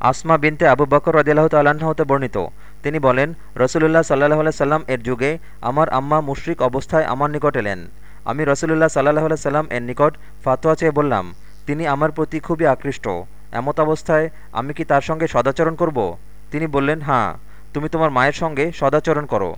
আসমা বিনতে আবু বকর রদিল্লাহ তাল্লাহতে হতে বর্ণিত। তিনি বলেন, রসুলুল্লাহ সাল্লাহ সাল্লাম এর যুগে আমার আম্মা মুশরিক অবস্থায় আমার নিকট এলেন। আমি রসুলুল্লাহ সাল্লাহ সাল্লাম এর নিকট ফাতোয়া চেয়ে বললাম, তিনি আমার প্রতি খুবই আকৃষ্ট। এমত অবস্থায় আমি কি তার সঙ্গে সদাচরণ করব? তিনি বললেন হাঁ তুমি তোমার মায়ের সঙ্গে সদাচরণ করো।